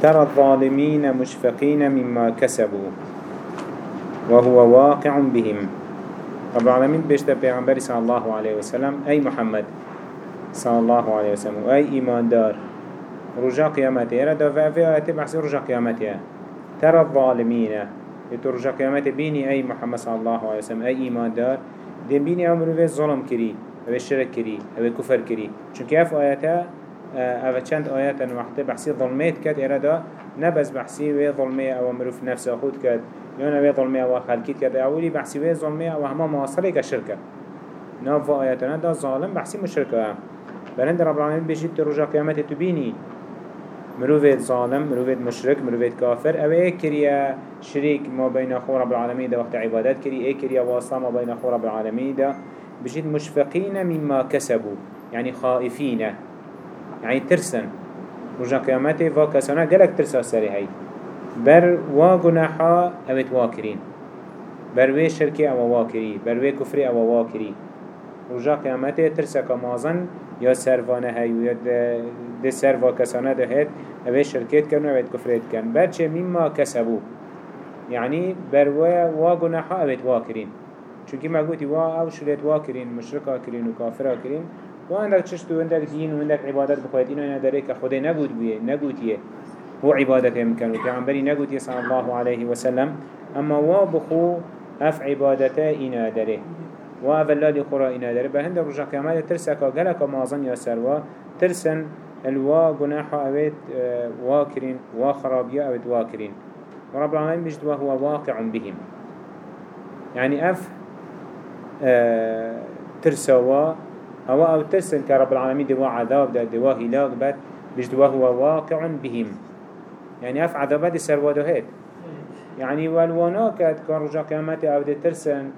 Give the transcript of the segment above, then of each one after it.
ترى الظالمين مشفقين مما كسبوا وهو واقع بهم. رب العالمين بيشتا پیغمبر صلى الله عليه وسلم. أي محمد صلى الله عليه وسلم. أي إيمان دار رجاء قيامته. ردا فأفي آياتي بحثي رجاء قيامته. ترى الظالمين. يتو رجاء قيامته. بيني أي محمد صلى الله عليه وسلم. أي إيمان دار دي بيني أمرو في ظلم كري. أو الشرك كري. أو كفر كري. چونك أف آياته أو چند آيات وقت بحثي ظلمات كد إرادا نبس بحثي وي ظلمي أو أمرو في نفسه خود كد يونا وي ظلمي أو خلقيت كد أولي بحثي وي ظلمي أو هما مواصلة كشركة ناف آياتنا دا ظالم بحثي مشركة بلند رب العالمين بيجيت رجاء قيامته تبيني مروفيت ظالم مروفيت مشرك مروفيت كافر أو إيه كريا شريك ما بين اخو رب العالمين دا وقت عبادات كري إيه كريا واصلا ما بين اخو رب العالمين دا. بجد مشفقين مما كسبوا يعني خائفين يعني ترسن. رجا قيامته فاكسانا قلق ترسا سري هاي بر واقناحا اوت واكرين بر وي شركي أو واكري بر وي كفري أو واكري رجا قيامته ترسا كمازن يا سروانه هاي ويا ده سروا كسانه ده هيد اوه شركت كن و كفرت كن برچه مما كسبو يعني بروا واقناحا اوه واكرين چونكي ما قلتي وا أو شريت واكرين مشركا كرين و كافرا كرين و عندك چشت و عندك دين و عندك عبادت بخوات إنو إنا داريك خده نقود بيه نقوديه هو عبادته مكان وكعنبري نقوديه صلى الله عليه وسلم أما وا بخو أف عبادته إنا داره. و أولاد خورا اینا داره. به هند رجا قیامت ترسکا گلکا مازن یا سروا ترسن الوا گناحا اوید وا کرین وا خرابیا اوید وا کرین. و رب العالمین بجد وهو واقع بهم. يعني اف ترسوا هو أو ترسن كرب العالمين دوا عذاب دا دوا هلاك بات بجد وهو واقع بهم. يعني أف عذابات سروا دهيت يعني والوانا كان رجا قيامت أو دي ترسن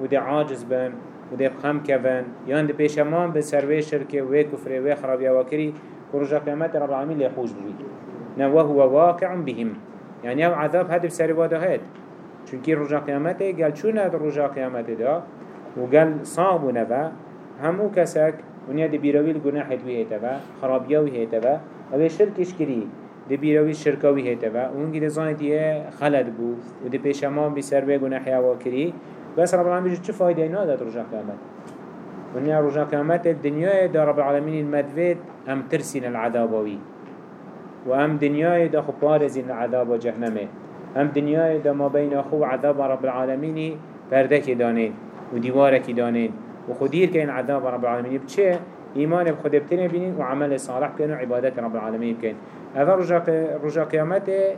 وده عاجز بن وده بخم كفن يان ده بيشمان بسروي شركة وي كفر وي خرابيا وكري ورجا قيامات رب العالمين ليخوش بوي نو هو واقع بهم. يعني أو عذاب هدف سري واده هاد چونكي رجا قيامته قال چون هاد رجا قيامته دا وقال صعب نبا همو كسك ونيا دي بيروي الگناح دوي هيتبا خرابيا هيتبا أو شركش كري دي بيروي الشركاوي هيتبا ونجي دي زانتيه خلد بو ودي بيشمان بسروي گناحيا وكري بس رب العالمين چه فايدة اينا دات رجع قيامت ونيا رجع قيامت الدنيا دا رب العالمين المدفيد هم ترسين العذابوي وهم دنيا دا خو بارزين العذاب جهنمه هم دنيا دا ما بين أخو عذاب رب العالمين پردك دانين وديوارك دانين وخدير كين عذاب رب العالمين. بچه إيمان بخد بتنه بينين وعمل صالح بكين وعبادات رب العالمين بكين هذا رجع قيامته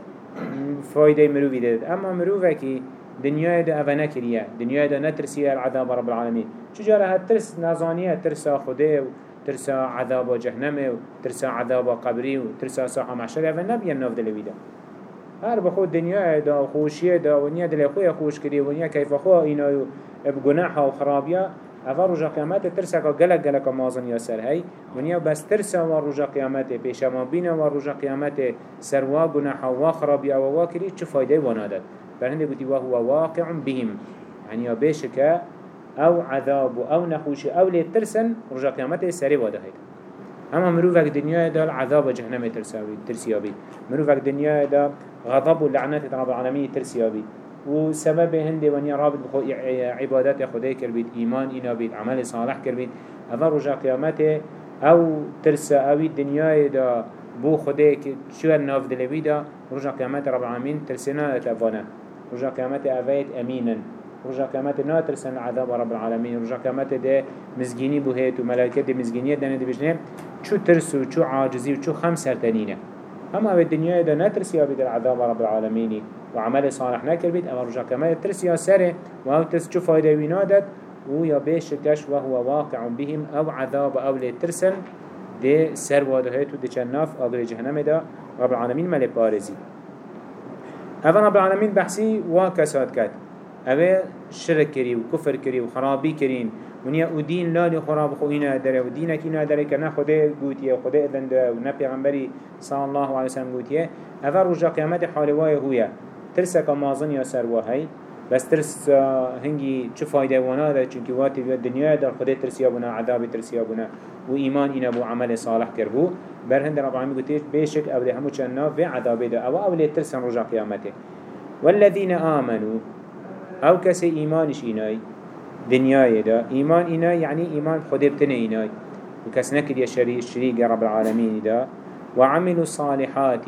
فايدة مروفي داد أما مروفكي دنیای ده اوه نکریه دنیای ده نترسیه العذاب رب العالمین چجاره ها ترس نازانیه ترسا خوده و ترسا عذاب جهنم ترسا عذاب قبری و ترسا ساحة محشر. اوه نبیه ناف دلویده هر بخود دنیای ده خوشیه ده و نیا دل خوی خوش کری و نیا کیف خو اینا بگناح و خرابیه اوه رجا قیامت ترسا که گلک گلک مازن یا سر هی و نیا بس ترسا و رجا قیامت پیشما بین و رجا قیامت سر و گناح و خرابیه و واکری چه فایده وانادد برهنده قلتي وهو واقع بهم. يعني يباشك أو عذاب أو نخوش أو لترسن رجا قيامته سري واده هيدا اما مروفك دنيا دا العذاب جهنم ترساوي ترسيابي مروفك دنيا دا غضب ولعنات رب العالمين ترسيابي وسبب هندي ونيا رابط بخو عبادات خدای کربید ایمان اینا بید عمل صالح کربید اول رجا قیامته أو ترسا اوی دنیای دا بو خدای که شو ناف دلوی دا رجا قیامت رب العالمین ترسنا اتفانه رجا قيامت أفايت أمينا رجا قيامت ناترسن عذاب رب العالمين رجا قيامت ده مزجيني بهيت وملائكة ده مزجينية دانه ده بجنه شو ترسو شو عاجزي وشو خمس سرتنينه أما في الدنيا ده نترسي أبيد العذاب رب العالمين وعمل صالح نكر بيت أما رجا قيامت ترسي سره وهو ترس شو فايدة وينادت ويا بيش كش وهو واقع بهم أو عذاب أو لترسن ده سر وادهيت ودي چناف أغري جهنم ده رب العالمين ملي بارزي هذا رب العالمين بحثي واكسات كات هذا شرك كري وكفر كري وخرابي كرين ونيا ودين لا لخراب خوينا دره ودينك إنا دره كنا خده قوتية وخده إذن ده ونبي غنبري صلى الله عليه وسلم قوتية. هذا رجا قيامت حالواي هويا ترسك مازن يا سروا هاي بس ترس هنگی چه فایده وأنا ده؟ چونکه واتی بیاد دنیا در خود ترسیا بنا عذاب ترسیا بنا. و ایمان اینا بو عمل صالح کربو بر هند رب العالمین گوتیش بیشک اولی همو چنا في عذاب ده. أو اولی ترسن رجا قیامته. والذین آمنوا أو کسی ایمانش اینای دنیای ده ایمان اینا یعنی ایمان خود بتنه اینای وكس نكد يا شريك رب العالمين ده وعملوا الصالحات.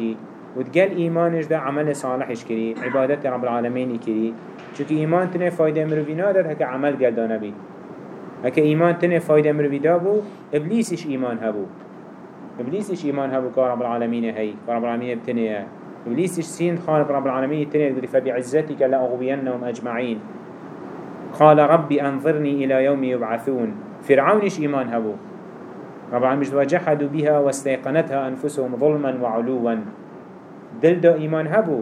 وتقال إيمانش ده عمل صالحش كري عبادت رب العالمين كري چونك إيمان تنه فايدة مروفينا ده هكا عمل دانا بي هكا إيمان تنه فايدة مروفي بو إبليسش إيمان هبو. إبليسش إيمان هبو كرب العالمين هاي كرب العالمين بتنه إبليسش سين خالق رب العالمين تنه فبعزتك لأغوينهم أجمعين قال ربي أنظرني إلى يوم يبعثون. فرعونش إيمان هبو؟ رب العالمين وجحدوا بها واستيقنتها أنفسهم ظلما وعلوا. دل دا إيمان هبو.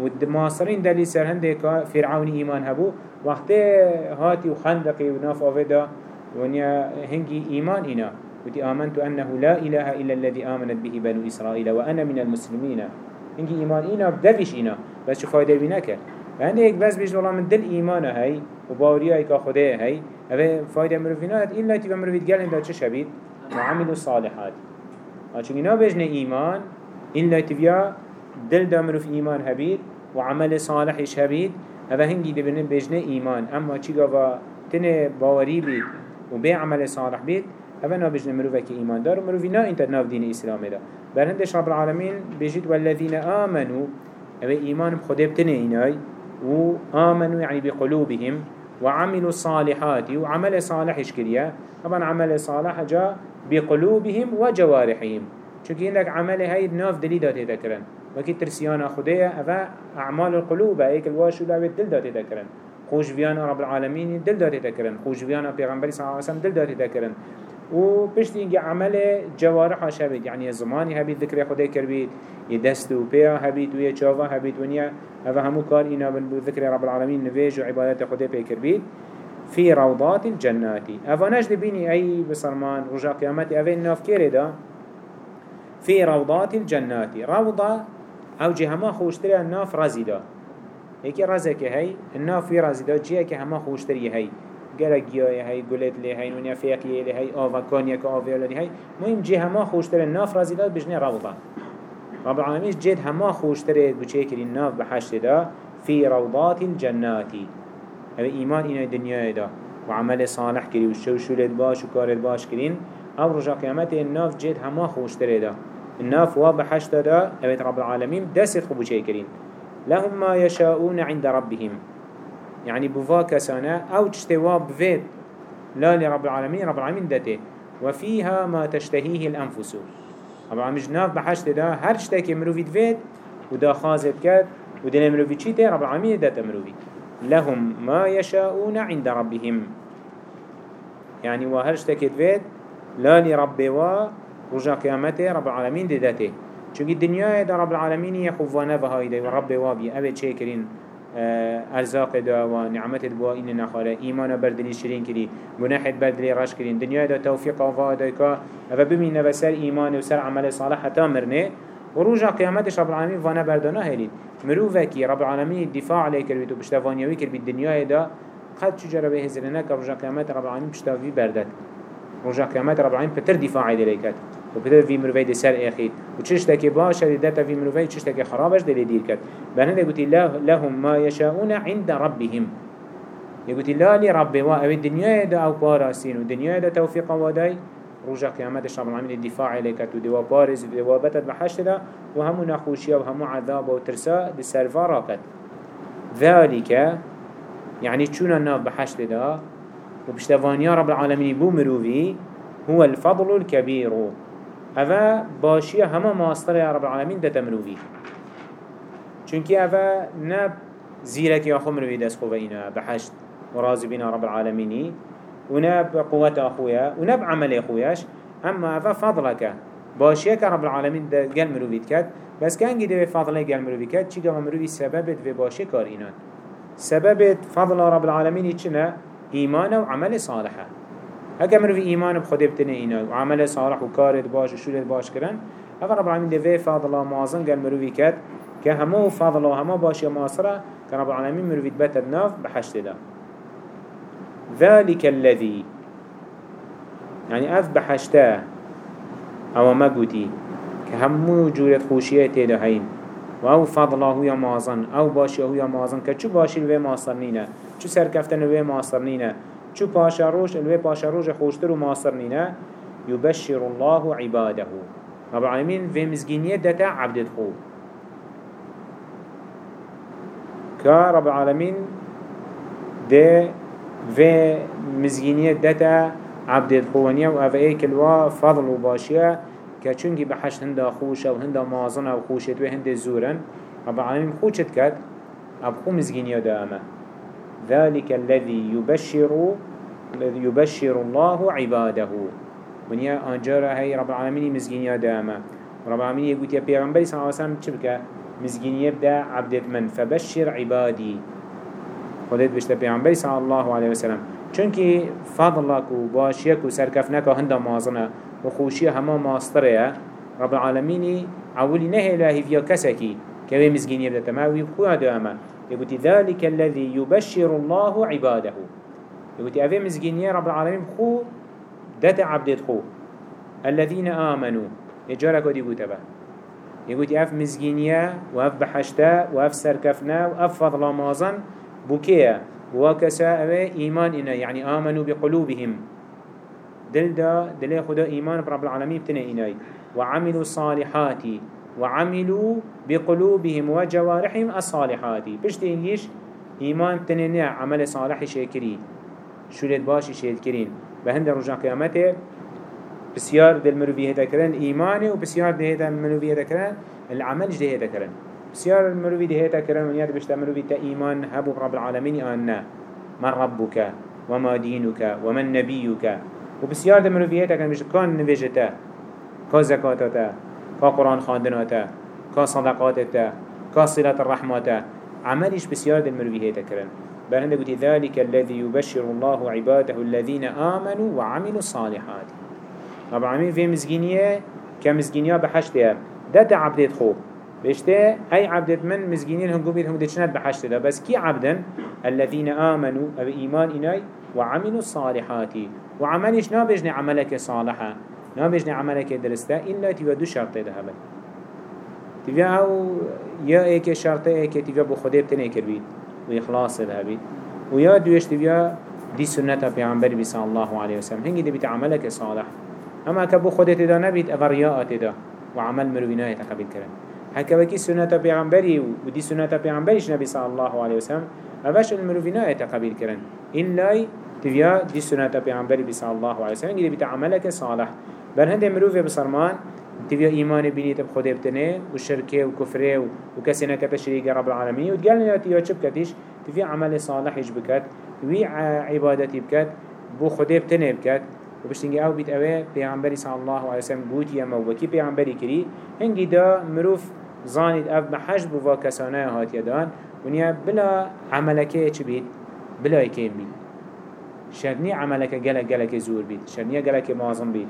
والماصرين دلي سر هندك فرعون إيمان هبو. وقت هاتي وخندقي وناف أفدا ونيا هنجي إيمان هنا ودي آمنت أنه لا إله إلا الذي آمنت به بنو إسرائيل وأنا من المسلمين هنجي إيمان إنا بدفش إنا بس شو فايدة بينك هندك بس بيجي والله من دل إيمان هاي وباوريا إيكا خده هاي هذا فايدة مروفينات إلا تبقى مروفيت قال إنه چه شبيت وعملوا الصالحات عشان إنا بجنا إيمان إلا تبقى دل دامرو في إيمان هبيد وعمل صالح إش هبيد هذا هنجي دبنا بجنا إيمان أما چي قفا تنه باوري بيت وبي عمل صالح بيت هذا نا بجنا مروفك إيمان دار. ومروفنا انت ناف دين إسلام دا. بل هندش رب العالمين بجد والذين آمنوا هذا إيمان بخده بتنه إناي وآمنوا يعني بقلوبهم. وعملوا الصالحات وعمل صالح إشكريا طبعا عمل صالح جاء بقلوبهم وجوارحهم. چونكي عندك عمل هاي ناف دلي داتي تكرن وكي ترسيانا خدية أفا أعمال القلوب ايك الواشو داوي دل داتي تكرن خوش فيانا رب العالمين دل داتي تكرن خوش فيانا پیغمبر صلى الله عليه وسلم دل داتي تكرن و پشت اینگه عمل جوارح شبید یعنی زمانی هبید ذکر خدای کربید یه دست و پیا هبید و یه چاوا هبید و نیا. اوه همو کار اینا بن ذکر رب العالمین نویج و عبادت خدای پی کربید في روضات الجنات أفناش دبيني أي بصرمان رجاء قيامتي أفين ناف كيردا في روضات الجنات روضة أو جه هما خوشتري الناف رزيدا هيك رزك هي الناف في رزيدا جيه كه هما خوشتري هي گیای هی گلت لی هی ونیا فیقی لی هی آوا کانیا که آویا لی هی مهم جه هما خوشتر ناف رازی داد بجنه روضه رب العالمين جد هما خوشتر بچه کری ناف بحشت دا في روضات الجنات هذا إيمان إنا الدنيا دا وعمل صالح كري وشو شولت باش وكارت باش كرين أو رجع قيامته الناف جد هما خوشتر دا الناف وابحشت دا أبيت رب العالمين دس خبو شيء كرين لهم ما يشاءون عند ربهم. يعني بفا كسانا أو تشتواب بفيد لا لرب العالمين رب العالمين دته. وفيها ما تشتهيه الأنفس. رب العالمين جناف بحشت دا هر شتاكي مروفيد فيد ودا خازت كد ودنا مروفيد چيته رب العالمين دته مروفيد لهم ما يشاءون عند ربهم. يعني وهر شتاكي فيد لا لرب و رجا قيامته رب العالمين دته. چونكي الدنيا دا رب العالمين يخوفانا فهاي دا رب وابي أبي چه ارزاق دا و نعمت بوا این نخاره ایمان بردلی شرین کری گناحت بردلی رش کرین دنیا دا توفیق آفا دا که و ببینه و سر ایمان و سر عمل صالح حتا مرنه. و روژا قیامتش رب العالمین وانا بردانا هلید مروفکی رب العالمین دفاع علی کرد و پشتوانیوی کرد دنیا دا قد چجرا به هزرنه که روژا قیامت رب العالمین پشتوی بردد. روژا قیامت رب العالمین پتر دفاع علی کرد. و بده في مروفي دي سر اخيد و چش تاكي باش دي داتا في مروفي چش تاكي خرابش دي دير كد بهنده قلت لهم ما يشاءون عند ربهم يقول لا لرب وا أو الدنيا دا أو باراسين والدنيا دا توفيق وداي رجع قيامات الشعب العالمين الدفاع لك ودوا بارز ودوا بتت بحشت دا وهم نخوشيا وهم عذاب وترساء دي سرفا ذلك يعني چون الناف بحشت دا وبشتوانيا رب العالمين بو مروفي هو الفضل الكبير اوه باشیه همه ماستر یا رب العالمین ده تمروی چونکی اوه نب زیرکی آخو مروی دست خوبه اینا بحشت و راضی بینا رب العالمینی و نب قوت آخویا و نب عمل آخویاش اما اوه فضلك باشیه که رب العالمین ده گل مروید کد بس کنگی ده فضله گل مروید کد چی گل مروی سببت و باشی کار اینان سببت فضل رب العالمین چنه ایمان و عمل صالحه هكا مروف إيمان بخده بتنه إينا وعمل صالح وكارد باش وشولد باش كرن هكا رب العالمين ده في فضل معظم قال مروفي كد كهمو فضل وهمو باش يا ماصرة كرب العالمين مروفيت بات الناف بحشت دا ذلك الذي يعني أف بحشتا أو ما قوتي كهمو جورة خوشية تيدا هين و فضله يا أو باشي هو يا مازن كچو باشي الوي ماصر نينا چو سركفتن الوي ماصر نينا چو پاشا روش الوي پاشا روش خوشتر و ماصر نينا يبشر الله عباده. رب العالمين في مزجينية دتا عبد خو. كا رب العالمين ده في مزجينية دتا عبد خوانيا و أو ايك الوا فضل و باشيه که چونگی به حشت هنده خوشه و هنده مازن و خوشت و هنده زورن رب العالمین خوشت کد اب خو مزگینی دامه. ذلك الذي يبشر الذي يبشر الله عباده. ونيا أنجارة هاي رب العالمين مزجينيا داما رب العالمين يقول يا بيغمبري صلى الله عليه وسلم تشبكة مزجينيا بدا عبدت من فبشر عبادي خدت بشتا بيغمبري صلى الله عليه وسلم. چونكي فضلك و باشيك و مازنه. وخوشي هما ماستره. رب العالمين عولي نهي الله فيها كسكي كوي مزجين يبدأ تماوي خواه دواما يقول ذلك الذي يبشر الله عباده. يقول أفي مزجين رب العالمين خو دات عبدت خو. الذين آمنوا يجارك ودي قوت أبا يقول أف مزجينية وأف بحشتا وأف سركفنا وأف فضل مازن بكيا وكسا أبي إيمان إنا يعني آمنوا بقلوبهم. دل دا دل خدا إيمان برب العالمين بتنا إناي وعملوا الصالحات. وعملوا بقلوبهم وجوارحهم الصالحات. بشت إنجيش إيمان بتنا عمل صالح شاكرين شولت باشي شاكرين بهند رجع قيامته بسيار دل مروفيه هدا كرن إيمانه وبسيار ده هدا مروفيه هدا كرن العمل هدا كرن بسيار المروفي ده هدا كرن ونياد بشتا مروفي تا إيمان هبو رب العالمين آنا من ربك وما دينك ومن نبيك وبسيار ده مروفيهتا كان مش كان نوجتا كا زكاتتا كا قرآن خاندناتا كا صدقاتتا كا صلة الرحمة عملش بسيار ده مروفيهتا كرن بل قلت ذلك الذي يبشر الله عباده الذين آمنوا وعملوا الصالحات. طبعا عمين في مزجينية كمزجينية بحشتها ده تعبدت خوب بشته أي عبدت من مزجينين هم قبيل هم دشنات بحشتها بس كي عبدا الذين آمنوا بإيمان إناي وعملوا الصالحات. وعملش نابجني عملك صالحة نابجني عملك درسته. إلا تبا دو شرطه ده هبل تبا أو يا ايك شرطه ايك تبا بو خده بتنه كربيد وإخلاص ده بيت ويا دوش تبا دي سنة پیغمبر بي صلى الله عليه وسلم دي بيت عملك صالح. أما كبو خده تدا نبيت أغرياء تدا وعمل مرويناه تقبل كرن بكي سنة پیغمبري ودي سنة پیغمبرش نبي صلى الله عليه وسلم أفش المرويناه تقبل كرن إلا تبيا دي سنة پیغمبری بي صلى الله عليه وسلم بيت عملك صالح. بل هنده مروفه بسرمان تبيا إيمان بنيت بخده بتنه وشركه وكفره وكسي نكت شريك رب العالمين وتقال لنا تيا چه بكتش تبيا عمل صالح بكت وي عبادتي بكت بو خده بتنه بكت وبشتنجي أو بيت اوه پیغمبری صلى الله عليه وسلم بوت يما وكي پیغمبری كري هنگي دا مروف زانید اف بحج بوا کسانه هات يدان ونیا بلا عملكه چه بید بلا يكيم بید شرني عملك جلك جلك زور بيت شرني جلك معظم بيت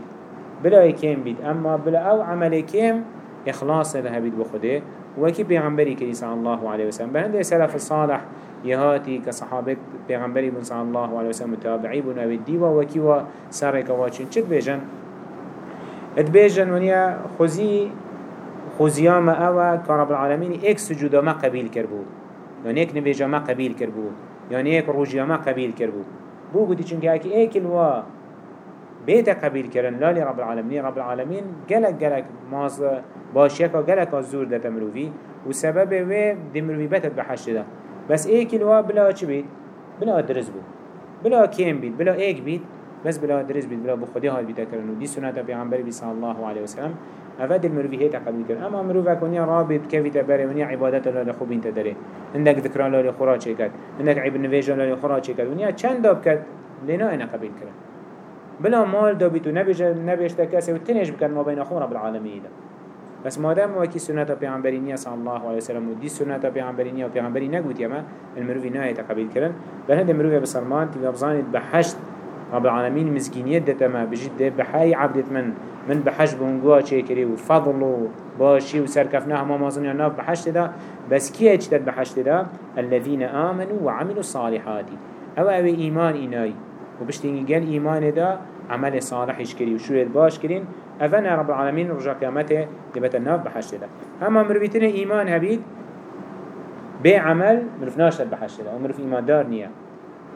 بلا يكيم بيت أما بلا أو عمل كيم إخلاص لها بيت بخده وكي بيغمبري كري صلى الله عليه وسلم بهند سلف الصالح يهاتي كصحابة بيغمبري بن صلى الله عليه وسلم متابعي بن أبي الديوة وكي وسارك واتشين چد بيجن اتبيجن ونيا خزي خزياما أوا كرب العالمين اك سجودا ما قبيل كربو يعني اك نبيجا ما قبيل كربو يعني اك رجيا ما قبيل كربو بو قدي چونك هكي ايكل وا بيت قبيل كرن. لالي رب العالمين. رب العالمين قلق قلق ماز باشيكا قلق الزور ده تمروفي وسبب وي دمروفي بتت بحشت ده. بس ايكل وا بلا چه بيت؟ بلا درز بو. بلا كيم بيت. بلا ايك بيت. بس بلا درز بيت. بلا بخدي هاي بيتا كرن. ودي سنة بيغمبر بي صلى الله عليه وسلم. أفاد المروفي هيتا قبل كرن. أما مروفا كونيا رابط كيف تبري ونيا عبادة لا لخوب انت داري عندك ذكرى لا لخورا چكت عندك عيب النفيجة لا لخورا چكت ونيا چند داب كت لنا أنا قبل كرن بلا مال دابيتو نبيج نبيش تكاسي وتنش بكن ما بين أخونا بالعالمين بس ما دام وكي سنة پیغمبرینیه صلى الله عليه وسلم ودي سنة پیغمبرینیه و پیغمبری نگوت يما المروفي نهاية قبل كرن بل هند مروفي بسرمان تبقى بزانت بحشت رب العالمين مزكينيت دتما بجد بحي عبدت من. من بحش بونگوا چه کری و فضل و و مازن بحشت دا. بس کیه چتد بحشت دا؟ الذين آمنوا وعملوا الصالحات. أو أو ایمان اینای و بشتینگی گل دا عمل صالحش کری و شوید باش کرین اونا رب العالمين رجا قيامته لبت الناف بحشت دا اما مروفيتنا ايمان هبيد بي عمل مروف ناشد بحشت دا ومروف ايمان دار نيا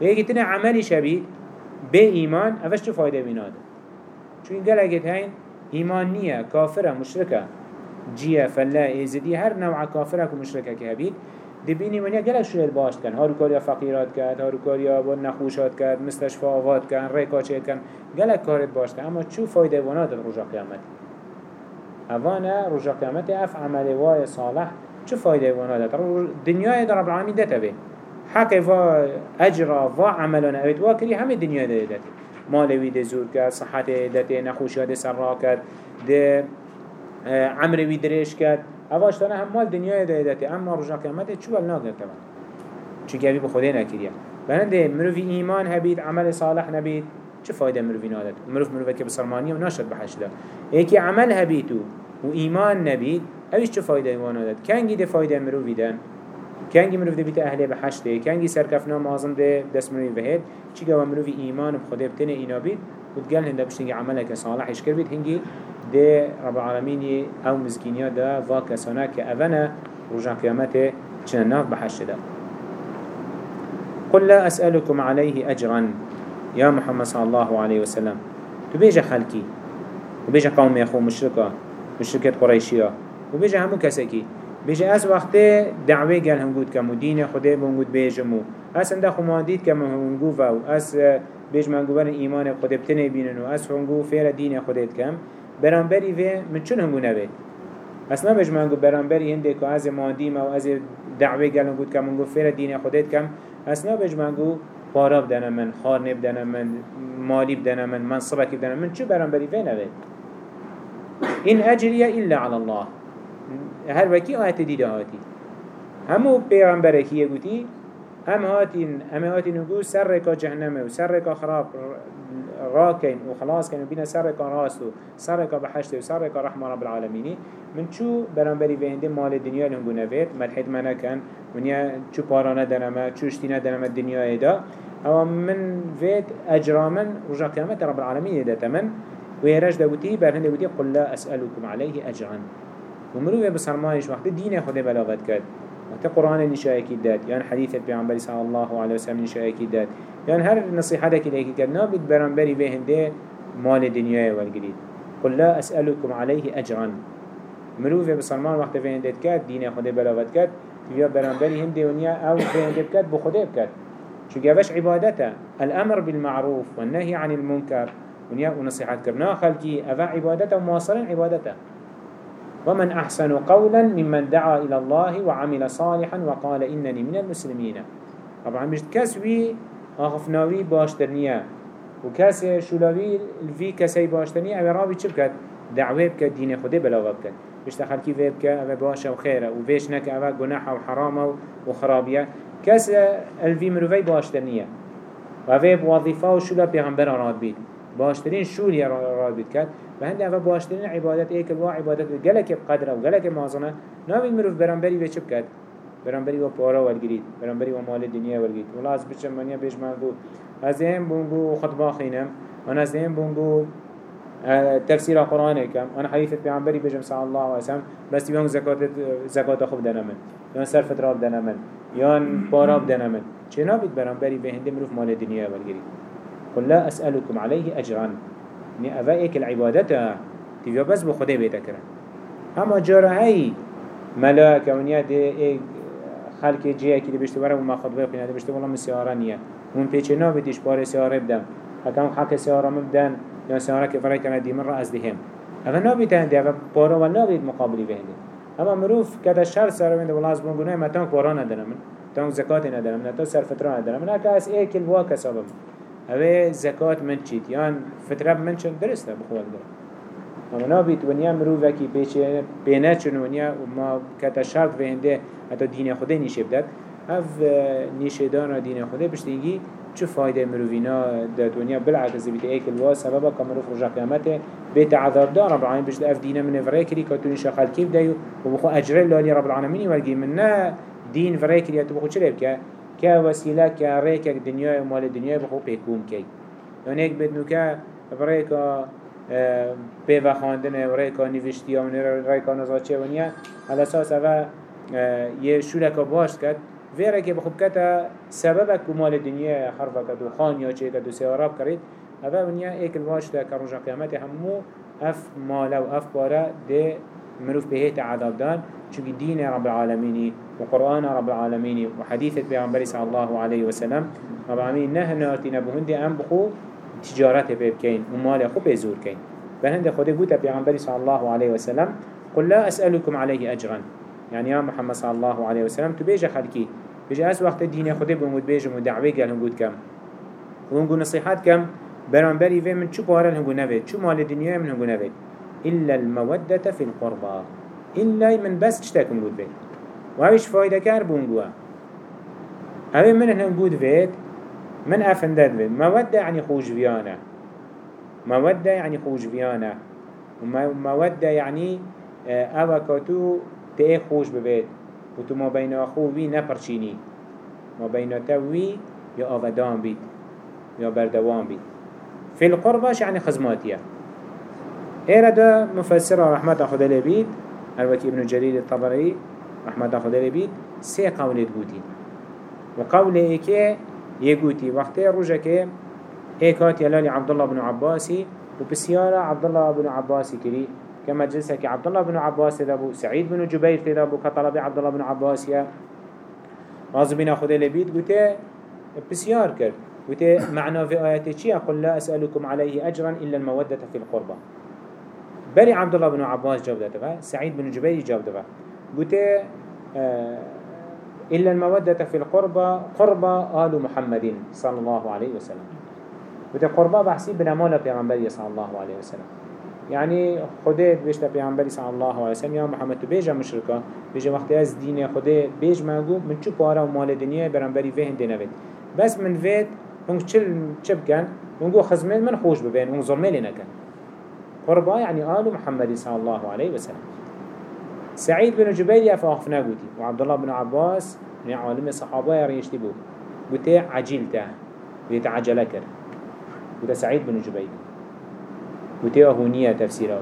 ويجي تنا عملي ايمان اوش چو فايده بيناده چون قال اگه هين ایمان نیه کافره مشرکه. جیه فلا ایزدی هر نوع مشرکه که هبید. دبینی منیا گلک شوید باشد کن. هارو کاریا فقیرات کرد هارو کاریا با نخوشات کرد مستشفى آوات کن ریکا چه کن. گلک کارت باشد اما چو فایده وانا در رجا قیامت؟ اوانا رجا قیامت اف عمل وای صالح. چو فایده وانا در دنیای در رب العالمین دتا به حق و اجرا و عملنا اوید. واکری همه دنیا دتا مالوی ده زور کرد صحت ده نخوشی ده سر کرد ده اه، عمروی درش کرد. اواش تانه هم مال دنیای ده اما رجا قیامت چو بل ناگر کمان چو گوی به خوده نکریه بنده مروفی ایمان هبید عمل صالح نبید. چه فایده مروفی نادد مروف مروفی که بسرمانی و ناشد بحشده ایکی عمل هبیتو و ایمان نبید. اویش چه فایده ایمان نادد کنگی ده فایده مروفی دن کنگی مروف ده بیت اهل بحشته کنگی سرکفنا مازن ده دست مروفی بهید چی گوه مروفی ایمان بخوده بتنه اینا بید؟ و تقال هنده بشتنگی عملك صالحش کر بید هنگی ده رب العالمين أو مزكينيا ده و كسانا كأفنا رجع قيامته چنه ناف بحشت ده. قل لا أسألكم عليه أجرا. يا محمد صلى الله عليه وسلم تبيجا خلقي وبيجا قوم يخو مشركة مشركة قريشية وبيجا همو كسكي. بيجا أس وقت دعوة قال هم قد كمو دين خده بونقود بيجمو. أس انده خمانديد كم هم قوفا أس بیش من گوبر ایمان خود ابتنه بینن و از هنگو فیر دین خودت کم. برانبری و من چون هنگو نبید اصلا بیش من گو برانبری هنده که از مادیم و از دعوه گلن گود کم هنگو فیر دین خودت کم. اصلا بیش من گو پارا بدنم من خار نبدنم من مالی بدنم من منصبه بدنم من. چون برانبری و نبید این اجریه الا علی الله. هر وکی آیت دیده آتی. همو پیغمبره کیه گوتی هم هاتين هم هاتين نقول سرك جهنم وسرك خراب راكين وخلاص كانوا بينا سرك راس وسرك بحشت وسرك رحمة رب العالمين. من شو برانبري في مال الدنيا لهم نفيت مدحت منا كان ونيا شو بارانا دنما شو اشتنا دنما الدنيا ايدا أو من فيت اجرامن رجع قيامة رب العالمين ايدا تمن ويرج دوتي برهن دوتي قل لا اسألكم عليه اجرا ومروه بصرمايش وقت الدين خده بلاغت كد وقت قرآن كدات يعني حديثة بيعنبري صلى الله عليه وسلم نشاء كدات يعني هر نصيحتك لك كد نابد برانبري بهن ده مال الدنيا والجديد قل لا أسألكم عليه أجرا مروفه بسلمان وقت فين ديت كات دين خده بلاغت كات تبيا برانبري هندي ونيا أو فين ديت كات بخده بكات شو جابش عبادته الأمر بالمعروف والنهي عن المنكر ونيا ونصيحات كرنا خلقي أفا عبادته ومواصلا عبادته ومن أحسن قولا ممن دعا إلى الله وعمل صالحا وقال إنني من المسلمين. طبعا مش كسوي أخفناوي باشترنيا وكاس شلوي في كسي باشترنيا أبي رابي چبكت دعوه بكت دين خده بلاغه بكت مش دخل كيف بك أبي باشا وخيرا وفيش نك أبي جناحة وحرامة وخرابية كاس الفي مروفي باشترنيا وفي بوظيفة وشلا بيغمبر راد بيت باشترين شول راد بيت كت بهند اوه باشترین عبادت ایک و عبادت گلک بقدره و گلک مازنه ناوی مروف برانبری به چه بکد برانبری و پارا ورگرید برانبری و مال دنیا ورگرید ولی از بچه منیا بیش من گو از این بونگو خطبا خینم من از این بونگو اه، تفسير القرآن كم أنا حديث پیامبری بجم صلى الله عليه وسلم. بس يوم زكاة زكاة خوب دنمن. يوم صرف راب دنمن. يوم باراب چه نابید برانبری به هنده مروف مال دنیا ورگرید قل لا أسألكم عليه أجرا. اوه ایک العبادت تیویا بس بو خدا بیتا کرن أما جاره هی ملاک ونیا ده ایک خلق جیه که دی بشتو برم و ما خطبه خینا دی بشتو والله مسیاره نیه اون پیچه نا بیتیش بار سیاره بدم. اکم حق سیاره مبدن یا سیاره که فرای کنه دیمن را از دهم اوه نا بیتا هنده اوه بارا و نا بیت مقابلی بهنده أما مروف کده شر سر بنده والله از بونگونه ما تانک بارا ندارم من تانک زکات ندارم نه تا سرفترا ندارم من اکا از ایکل واکا اوه زکات من چید یان فتره من چند درسته بخوال در اما نابید ونیا مروفکی پیچه پینه چون ونیا و ما کتا شرط به هنده حتی دین خوده نیشه بدد اف نیشه دانا دین خوده پشتینگی چه فایده مروفینا در دنیا؟ بالعکس بیت ایک الواس سببا که مروف رجا قیامته بیت عذاب دار. رب العالمین بجد اف دینه من فرای کری که تونی شخل کیف دیو و اجره لالی رب العالمین ورگی من نه دین فرای کری تو بخو چه که؟ که وسیله که ریک دنیا و مال دنیا بخو پیکوم کی یعنی ایک بدنو که فرای که به و خواندن و ریکا نوشتی و ریکا نزاچه و نیا على أساس اوه یه شولک باش کرد ویره که بخوب کتا سبب کمال دنیا خرف کد و خان یا چه کد و سیاراب کرد اوه ونیا ایک الواش ده که رجا قیامت همو اف مالا و اف بارا ده مروف بهيت عذاب دان چونك دين رب العالمين وقرآن رب العالمين وحديثة بيغمبر صلى الله عليه وسلم. رب العالمين نه نارتنا بهندي ام بخو تجارت بيبكين ومال خو بيزور كين بهند خود قوت بيغمبر صلى الله عليه وسلم. قل لا أسألكم عليه أجرا. يعني يا محمد صلى الله عليه وسلم تبيج خلقي. بيجي أس وقت الدين خود بمود بيج مدعوي قال هم قد كم. وهم نصيحات كم. برانبري في من شو بارا هم نفيد شو مال الدنيا من هم نفيد إلا المودة في القربى. إلا من بس تشتاكم قد بيت. وهايش فايدة كار بونقوا هاي من هم قد بيت من أفندد بيت. مودة يعني خوش بيانا. مودة يعني خوش بيانا. ومودة يعني أوا كاتو تأي خوش ببيت. وتو ما بين أخو وي نپرچيني ما بين توي يا أغدان بيت يا بردوان بيت في القرباش يعني خزماتية إيرا دا مفسر رحمة خدا لبيت الوكي ابن جرير الطبري رحمة خدا لبيت سي قولة بوتين وقولة إيكي يقوتي. وقتي رجكي هيكات يلالي عبد الله بن عباسي وبسيارة عبد الله بن عباسي كري كما جلسة كي عبد الله بن عباس تدابو سعيد بن جبير تدابو كطلب عبد الله بن عباس يا غازبين أخذ لبيت قلت بسيار كر قلت معنى في آياتي أقول لا أسألكم عليه أجرا إلا المودة في القربة. بري عبد الله بن عباس جاوب دفع سعيد بن جبير جاوب دفع قلت إلا المودة في القربة قربة آل محمد صلى الله عليه وسلم. قلت قربة بحسي بنمال پیغمبر صلى الله عليه وسلم. يعني خديت بيشت پیغمبر صلى الله عليه وسلم يا محمد تو بيجا مشركة بيجا وقت از دين خدي بيج مانگو من چو پارا و مال دنیا برانبری فهن دينوید بس من فيد هنگ چل چب کن هنگو خزمين من خوش ببين هنگ ظلمه لنكن قربا يعني آل محمد صلى الله عليه وسلم. سعيد بن جبير يفاخفنا قوتي وعبد الله بن عباس من عالم الصحابة يريشتي بو قوتي عجلته ويتعجلكر وده سعيد بن جبير وتي هونية تفسيره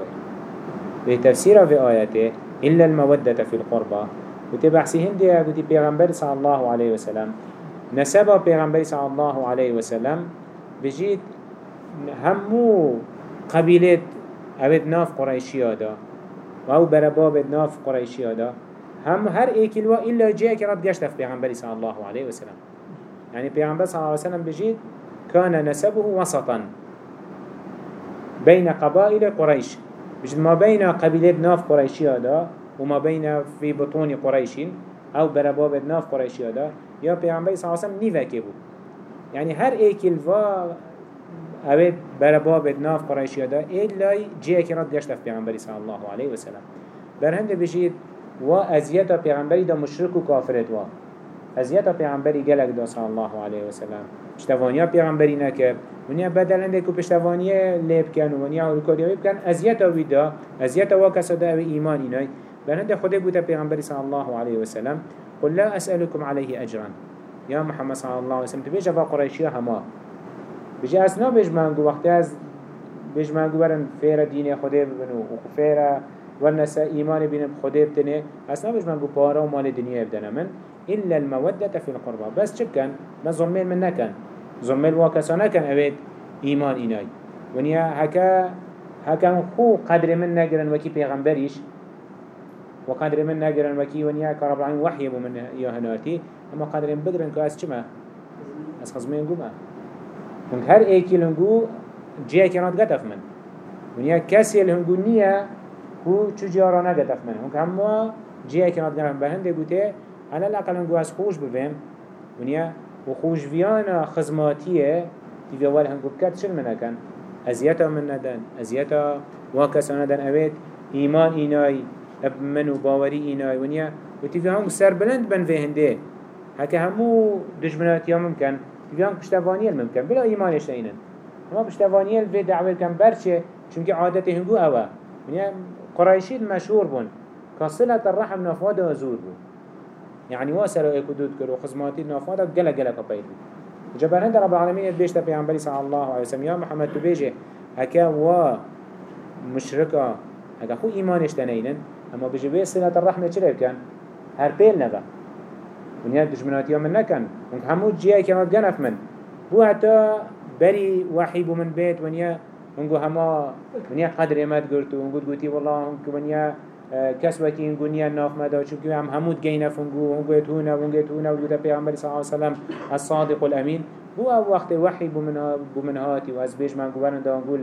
في تفسيره في آياته إلا المودة في القربة وتي بحثي هندي وتي بيغمبر صلى الله عليه وسلم. نسبة بيغمبر صلى الله عليه وسلم بجيت همو قبيلة أبد ناف قريشي هذا أو برباب ناف قريشي هذا هم هر ايك الوا إلا جاء كرات قشت في بيغمبر صلى الله عليه وسلم يعني بيغمبر صلى الله عليه وسلم بجيت كان نسبه وسطا بين قبائل قريش مش ما بين قبيلة ناف قريشي هذا وما بين في بطون قريش أو برباب ناف قريشي هذا يا بيعنبي صلى الله عليه وسلم نيفا يعني هر الفا اوید برباب ناف قريشي هذا إلا جيه رد گشت بيعنبري صلى الله عليه وسلم برهند بجيد و ازيتا بيعنبري دا مشرك و كافرت وا ازيتا بيعنبري قلق دا صلى الله عليه وسلم پشتوانیا پیغمبری نکرد ونیا بدل انده که پشتوانیه لیب کن و ونیا هلکاری کن. ازیت ویدا ازیت وا کساده أو ایمان اینای بنده خدا بوده پیغمبری صلی الله علیه وسلم قل لا اسألكم عليه اجرا يا محمد صلى الله عليه وسلم تبيجا فقريشيا هما بيجي اسنا بيج مانگو وقت از بيج مانگو برن فيرا دين خدا ببنو و فيرا ونسا ايمان بين خدا بتنه اسنا بيج مانگو پارا و مال دنیا بدنا من إلا المودة في القربة بس شكن ما ظلمين من نكن ظلمين واكسانا كان أبيت إيمان إناي ونيا هكا هكا خو قدر من نقرن وكي بيغمبريش وقدر من نقرن وكي ونيا كرب العين وحي من يهناتي أما قدر من بدرن كاس چما أس خزمين قوما هنك هر ايكي لنقو جيه كانت قطف من ونيا كاسي لنقو نيا هو چو جيارانا قطف من هنك هموا جيه كانت قطف من بهنده قوته على الأقل هنگو از خوش ببیم ونیا و خوش ویانا خزماتیه تیوی اول هنگو بکرد چل من اکن ازیتا من ندن ازیتا واکسا ندن اوید ایمان اینای اب من و باوری اینای ونیا و تیوی هنگو سر بلند بن في هنده هكا همو دجمنات يوم ممكن تبيان پشتوانیل ممکن. بلا ایمانش نینن اما پشتوانیل في دعوه کن برچه چونکه عادت هنگو اوه. يعني قريشي المشهور بون. كصلة الرحم نفاده زور بون. يعني واسر اكدود كرو خزماتي نفاده قلق قلق بيت جبر هند رب العالمين بيشتا بيعنبري صلى الله عليه وسلم يا محمد تبيجي هكا و مشركة هكا خو إيمانش تنينن اما بيه صلة الرحمة چلي بكن هر بيل نبا ونیا دشمناتی من نکن. اون همو جیه که ما بگنف من. بو حتی بری وحی بو من بیت ونیا اونگو هما ونیا قدر امد گرتو اونگو گوتی والله ونیا کس وکی اونگو نیا ناف مدا چونکه هم همود گینف اونگو اونگو اتونه اونگو اتونه و یودا پیغمبر صلی اللہ علیہ وسلم الصادق الامین. بو أو وقت وحی بو من هاتی و از بیش من گوارن دا اونگو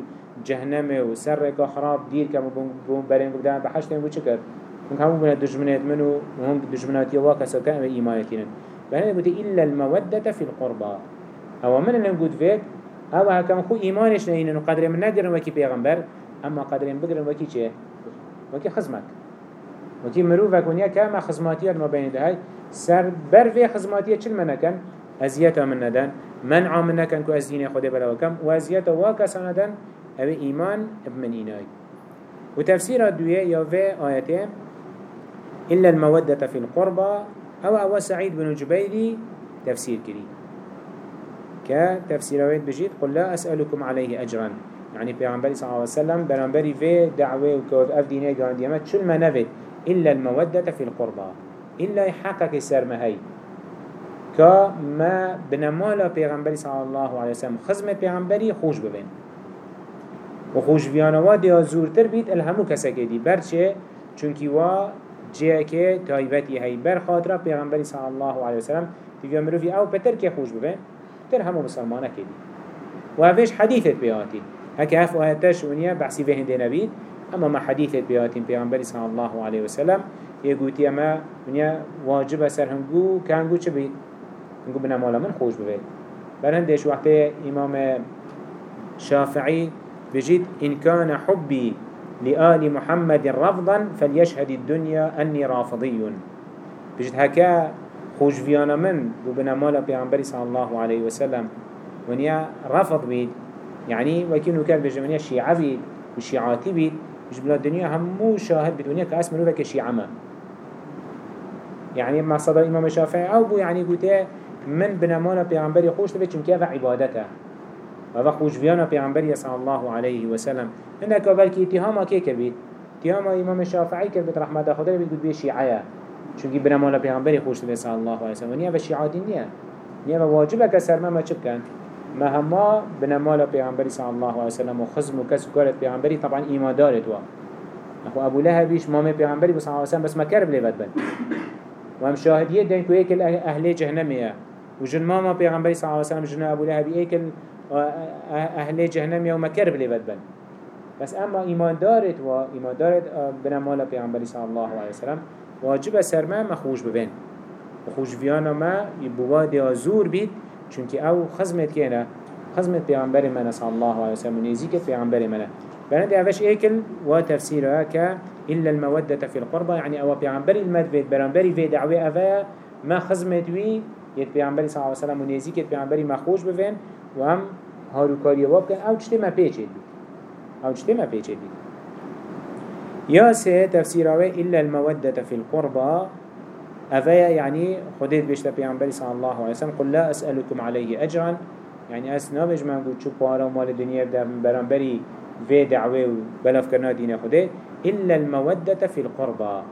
جهنم و سر که خراب دیر که بو برین گفتن بحشت اونگو چکر همو من دجمنات منو وهم دجمنات يواك سكان بإيمانتين بهنا قلت إلا المودة في القربى. أو من اللي نقول فيك؟ أو هكذا خو إيمانش نهين إنه قدر من نقدر وكي بيغمبر أما قدر من بقدر وكي چه؟ وكي خزمك وكي مروفك ونيا كما خزماتية ما بين ده سر بر في خزماتية چل منكن أزياتا من ندن. منع من نكن كو أزدين خده بلا وكم. وأزياتا واكسا ندن. أو إيمان ابن إيناي. وتفسير الدوية يا في آياتين إلا المودة في القربى أو أو سعيد بن جبيري تفسير كتفسير ويد بجيت قل لا أسألكم عليه أجرا. يعني بيغنبري صلى الله عليه وسلم بيغنبري في دعوة وكوف أف دينية قرآن ديامات شو المنافد إلا المودة في القربى إلا يحقق السرمهي كما بنمالا بيغنبري صلى الله عليه وسلم خزمة بيغنبري خوش ببين وخوش بيانوا دي زورتر بيت الهمو كسكي دي برچه؟ چونكي وا جه که تایبتی هی بر خاطر پیغمبری صلی الله علیه وسلم تیوی مروفی أو پتر که خوش ببین تر همو مسلمانه کدی و هفش حدیثت بیاتی هکه هف آیتش ونیا بحثی به هنده نبید اما ما حدیثت بیاتین پیغمبری صلی الله علیه وسلم گوتی اما ونیا واجب سر هنگو که هنگو چه بید؟ هنگو بنمالا من خوش ببین بر هندش وقت امام شافعی بجید إن كان حبي لآل محمد رفضا فليشهد الدنيا أني رافضي. بجد هكا خوش فيانا من وبنا مالا بيعنبري صلى الله عليه وسلم. ونيا رفض بيد. يعني وكينو كان بجمانيا شيعة بيد وشيعاتي بيد. مش بلا الدنيا همو شاهد بيد. ونيا كأس مروفك شيعة ما. يعني ما صدر الإمام الشافعي أو بو يعني قلت من بنا مالا بيعنبري خوش تبيت شمكيها عبادته. و خوش بیانا پیغمبری صلی الله علیه و سلم. هنده که بلکی اتهاما که کرد اتهاما امام شافعی کرد رحمت خدا بید گود بی شیعه چونکی برمالا پیغمبری خوش بید صلی الله علیه و سلم. و نیا به شیعاتی نیا نیا به واجبه که سرما ما چه بکن؟ ما هما بنمالا پیغمبری صلی الله علیه و سلم و خزم و کس و کارت پیغمبری طبعا ایمان دارد و. اخو ابو لهبیش مام پیغمبری صلی الله علیه و سلم بس مکرب لیود بند و هم شاهدیه دین که ایکل أهل جهنمیه و جن ماما پیغمبری صلی الله علیه و سلم جن ابو لهبی ایکل أهل جهنم يوم كرب لبد بس أما إيمان دارت و إيمان دارت بنا مالا پیغمبری صلى الله عليه وسلم. واجب سرما مخوش ببين مخوش بيانا ما يبوا دي زور بيت چونك أو خزمت كينا خزمت پیغمبر من صلى الله عليه وسلم ونزيك پیغمبر من بلند اوش ايكل وتفسيرها ك إلا المودة في القربة يعني أو پیغمبر المد بيت برانبري في دعوة أفا ما خزمت وي يت پیغمبر صلى الله عليه وسلم ونزيك پیغمبر مخوش ببين وهم هاروكاري وابكن آو چته ما پیچه بید آو چته ما پیچه بید یا سه تفسیراوه إلا المودة في القربة أفيا يعني خديت بيشتا بيعنبري صلى الله عليه وسلم قل لا أسألكم عليه أجرا. يعني أس نابج من قلت شو بارا ومال الدنيا بدا برانبري في دعوه بلف كرنا دين خديت إلا المودة في القربة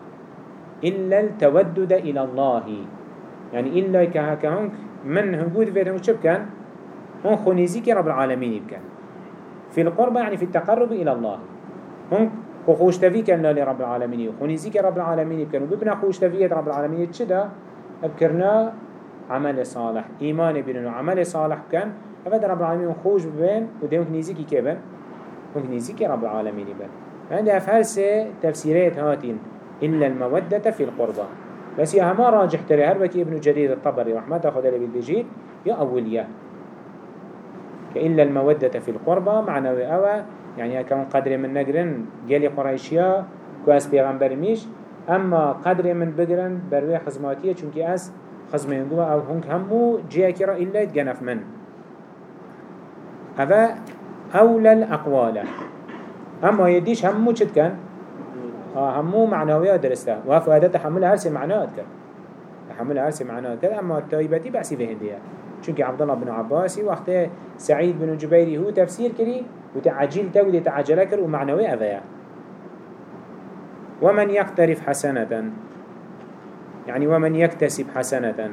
إلا التودد إلى الله. يعني إلا كهكهنك من هنقود فيهم شو هون خونيزي رب العالمين يبكن في القربة يعني في التقرب إلى الله. هون خوش تفي كان لرب العالمين. خونيزي رب العالمين يبكن وببنا خوش تفي رب العالمين. تشدا أبكرنا عمل صالح. إيمان بيننا عمل صالح كان فبدا رب العالمين خوش بين وديهم كنيزيكي كيبن وكنيزيكي رب العالمين يبن عندها فهرسة تفسيرات هاتين. إلا المودة في القربة. بس يا هما راجح تري. هربكي ابن جرير الطبري رحمته خد بالبجيد. يا أولياء كإلا المودة في القربة معنى أوا يعني كان قدر من نجرن جالي قريشيا كواس بيغمبر ميش أما قدر من بقرن بروي خزماتية چونك أس خزم ينقوا أو هنك همو جيه كرا إلا يتجنف من هذا أولى الأقوال. أما يديش همو شد كان آه همو معنوية درسته. وهو هذا تحمل هرسي معنويات كان تحمل هرسي معنويات كان أما التايبتي بأسي في هندية. چونك عبد الله بن عباسي وقت سعيد بن جبيري هو تفسير كري وتعجيل تو تعجل كر ومعنوي أذيا ومن يقترف حسنة. يعني ومن يكتسب حسنة.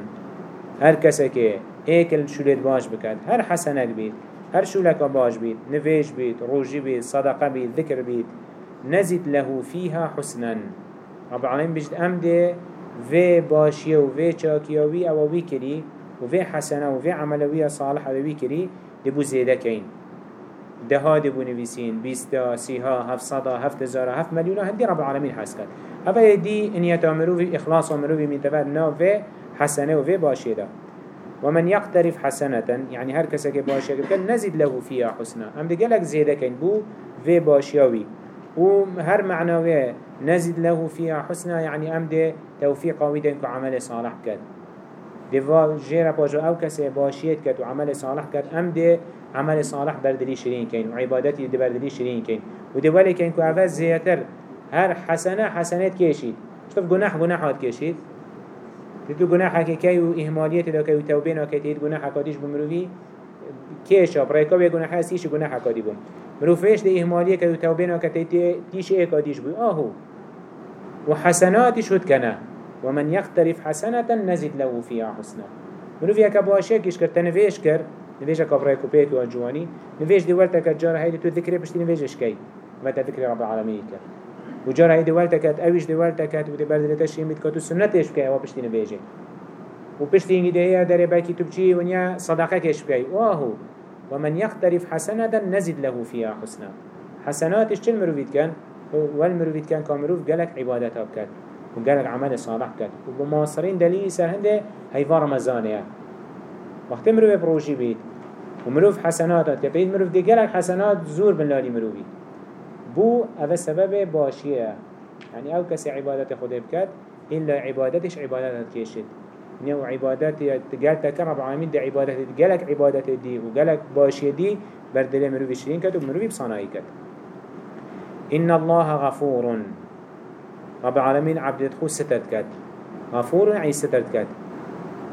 هر كسك ايكل شولد باش بكت هر حسنة بيت هر شولك باش بيت نفيش بيت روجي بيت صدقة بيت ذكر بيت نزد له فيها حسنا. رب العالمين بجد أمده في باشيه وفي چاكيوي أو وي كري وفي حسنة وفي عملوية صالحة وفي كري دبو زيادة كين. دها دبو نويسين بيستا سيها هف صدا هف تزارة هف مليونة هندي رب العالمين حسكت هفا دي ان يتامرو في إخلاص ومرو في من تفاد في حسنة وفي باشيدا ومن يقترف حسنة يعني هر كسك باشيدا كان نزد له فيها حسنة. هم دي قالك زيادة كين بو في باشياوي وهر معنوية نزد له فيها حسنة يعني أمد توفيق ويدن عمل صالح كد دیو جیر پاجو او کسی باشید کرد و عمل صالح کرد. ام دی عمل صالح بردلی شرین کن و عبادتی دی بردلی شرین کن و دی ولی کن که اول زیتر هر حسنه حسنت کشید. چطف گناه گناهات کشید؟ تو گناه که کی و اهمالیت دا که و توبین و که تید گناه حکاتیش بمروی کیشا برایکا به گناه هستیش گناه حکاتی بم مروفیش دی اهمالیه که و توبین و که تیش اکاتیش بو آهو. و حسناتش هد ومن يقترف حسنة نزد له فيها حسنة مروفي اكا باشيك كيش كر تنفيش كر نفيش اكا برايكو بيك وانجواني نفيش دي الجارة هيدي تو ذكري بشتي نفيش اشكي متى ذكري رب العالمين كر وجارة هيدي ولتك اويش دي ولتك ودي بردلتش يميت كاتو سنتش بكي أو بشتي نفيجي وبشتي انجي دي داري باكي تبجي ونيا صداقة كيش بكي واهو. ومن يقترف حسنة نزد له فيها حسنة حسناتش چل مروفيت كان والمروفيت كان كامروف قالك عبادتها بكات وقالك عمل صالح كات وبمواصرين دليل سر هنده هيفا رمزانيا وقت مروف بروجي بيت ومروف حسنات كتيد مروف دي قالك حسنات زور بن لالي مروفي بو هذا سبب باشيه يعني أو كسي عبادت خده بكات إلا عبادتش عبادت كيشت نيو عبادات قالت رب العالمين دي عبادات قالك عبادات دي وقالك باشيه دي بردل مروفي شرين كات ومروفي بصناعي كات إن الله غفور. رب العالمين عبد خو ستر كات غفور عي ستر كات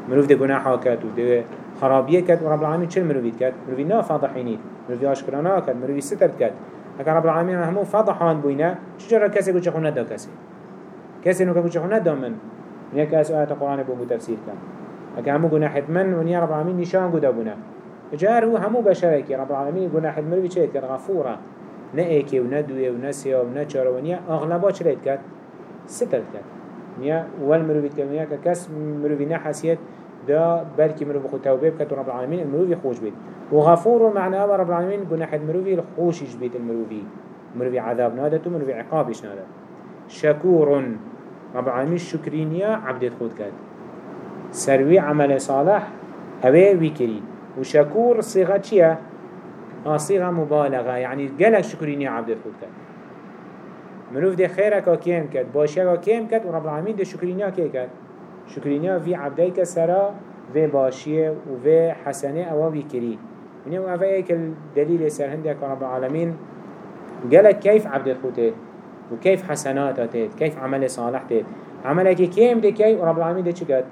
مروف دي گناحا كات و خرابيه كات ورب العالمين چل مروفيت كات مروفي نا فاضحينيت مروفي اشكرانا كات مروفي ستر كات اگر رب العالمين همو فاضحان بوينا چجرا كسي كو چخونه دا كسي كسي نو كو چخونه دا من؟ نيا كاس آيات القرآن بو تفسير كان اگر همو گناحت من ونيا رب العالمين نشان قد بونا جار هو همو بشركي رب العالمين گناحت مروفي چه كات غفورا. نه ایکی و نه دویه و نه سیا و نه آغلبا کرد؟ ستر کرد نیا که کس مروفی نه حسیت دا بلكي مروفي خود توبه بكت رب العالمين المروفي خوش بيت وغفور أبا رب العالمين قلنا حد مروفي الخوشش بيت المروفي مروفي عذاب نادت ومروفي عقابش نادت شكور رب العالمين شكرينيا عبدت خود كات سروي عمل صالح هوي ويكري وشكور صيغة چيا صيغة مبالغة. يعني قالك شكرينيا عبدت خود كات مروف ده خيرك كيم كات باشيك كيم كات ورب العالمين ده شكرينيا كي كات شكرينيا في عبدك سرا في باشيه وفي حسنه أو في كري من هو ايك الدليل سر هندك رب العالمين قالك كيف عبد خوته وكيف حسناته كيف عمل صالح تيت عملك كيم دي كي ورب العالمين ده چقد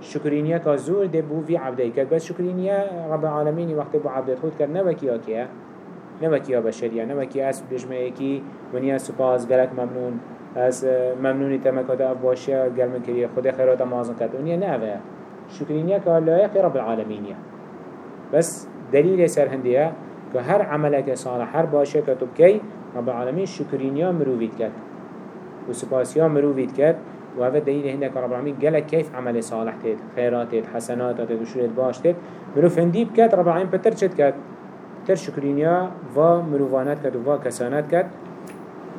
شكرينيا كزور ده بو في عبدك بس شكرينيا رب العالمين وقت بو عبد خود كر نبكي أوكي نبكي بشريا نبكي اس بجمعيكي ونيا سپاس قالك ممنون. از ممنونی تمکات ابواشیا گرم کریه خود خیرات مازن کرد. اونیه نه اوه شکرینیه که لایق رب العالمینیه بس دلیل سر هندیه که هر عملك صالح هر باشه که تو بکی رب العالمین شکرینیه مروفید کرد. و سپاسیا مروفید کرد. و هذا هنده که رب العالمین گلک کیف عمل صالح تید. خیرات تید حسنات تید و شورت باش تید. مروف هندی بکد رب العالمین پتر چد کرد. تر شکرینیه و مروفانات کرد و کسانات کرد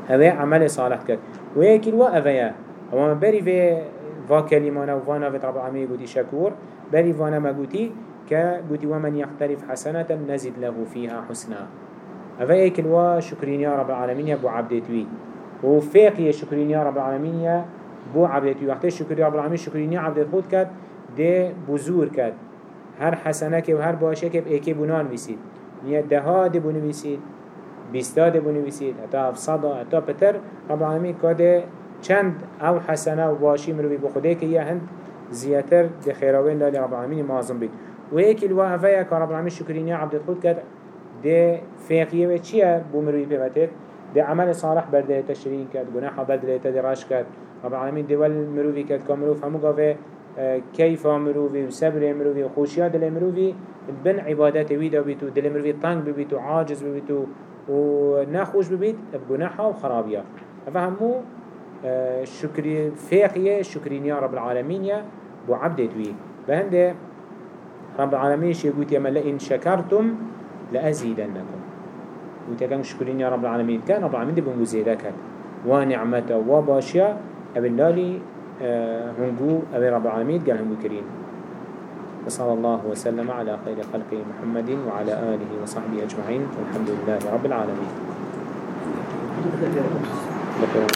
هذا عمل صالح کرد. ويكي الوا أفيا أما بري في فا كلمانا وفانا في رب العالمين قوتي شكور بري فانا ما قوتي كقوتي ومن يختلف حسنة نزد له فيها حسنا. أفيا كلوا شكرين يا رب أبو عبدتوي وفيق يا شكرين يا رب العالمين يا بو عبدتوي وقت الشكر يا رب العالمين شكرين يا عبدت خود كات ده بزور كد هر حسنه که و هر باشه که ایکی بونان ویسید نیه ده ده بونویسید بیستا ده بونویسید حتی افصدا حتی پتر رب العالمین که چند أو حسنة و باشی مروی بخوده که یه هند زیاتر ده خیراوین لالی رب العالمین معظم بید. و ایکی الوهفه که رب العالمین شکرینی عبد خود کرد ده فیقیه و چیه؟ بو مروی پیوتر ده عمل صالح برده تشرین کرد گناح برده تدراش کرد. رب العالمین دول مروی کرد که مروف همو گاوه كيف مروفي وصبر مروفي وخوشيا دل مروفي بن عبادات ويدا بيتو دل مروفي طنق ببيتو عاجز ببيتو ونخوش ببيت بجناحها وخرابيا فهمو شكري فاقية شكرين يا رب العالمين يا بو عبدت وي بهنده رب العالمين شيقول يا لئن شكرتم لأزيدنكم وتكن شكرين يا رب العالمين كان رب العالمين دي بنقو زيدك ونعمته وباشيا أبن هنجو أبي رب العالمين قال هنجو كريم. وصلى الله وسلم على خير خلقه محمد وعلى آله وصحبه أجمعين والحمد لله رب العالمين.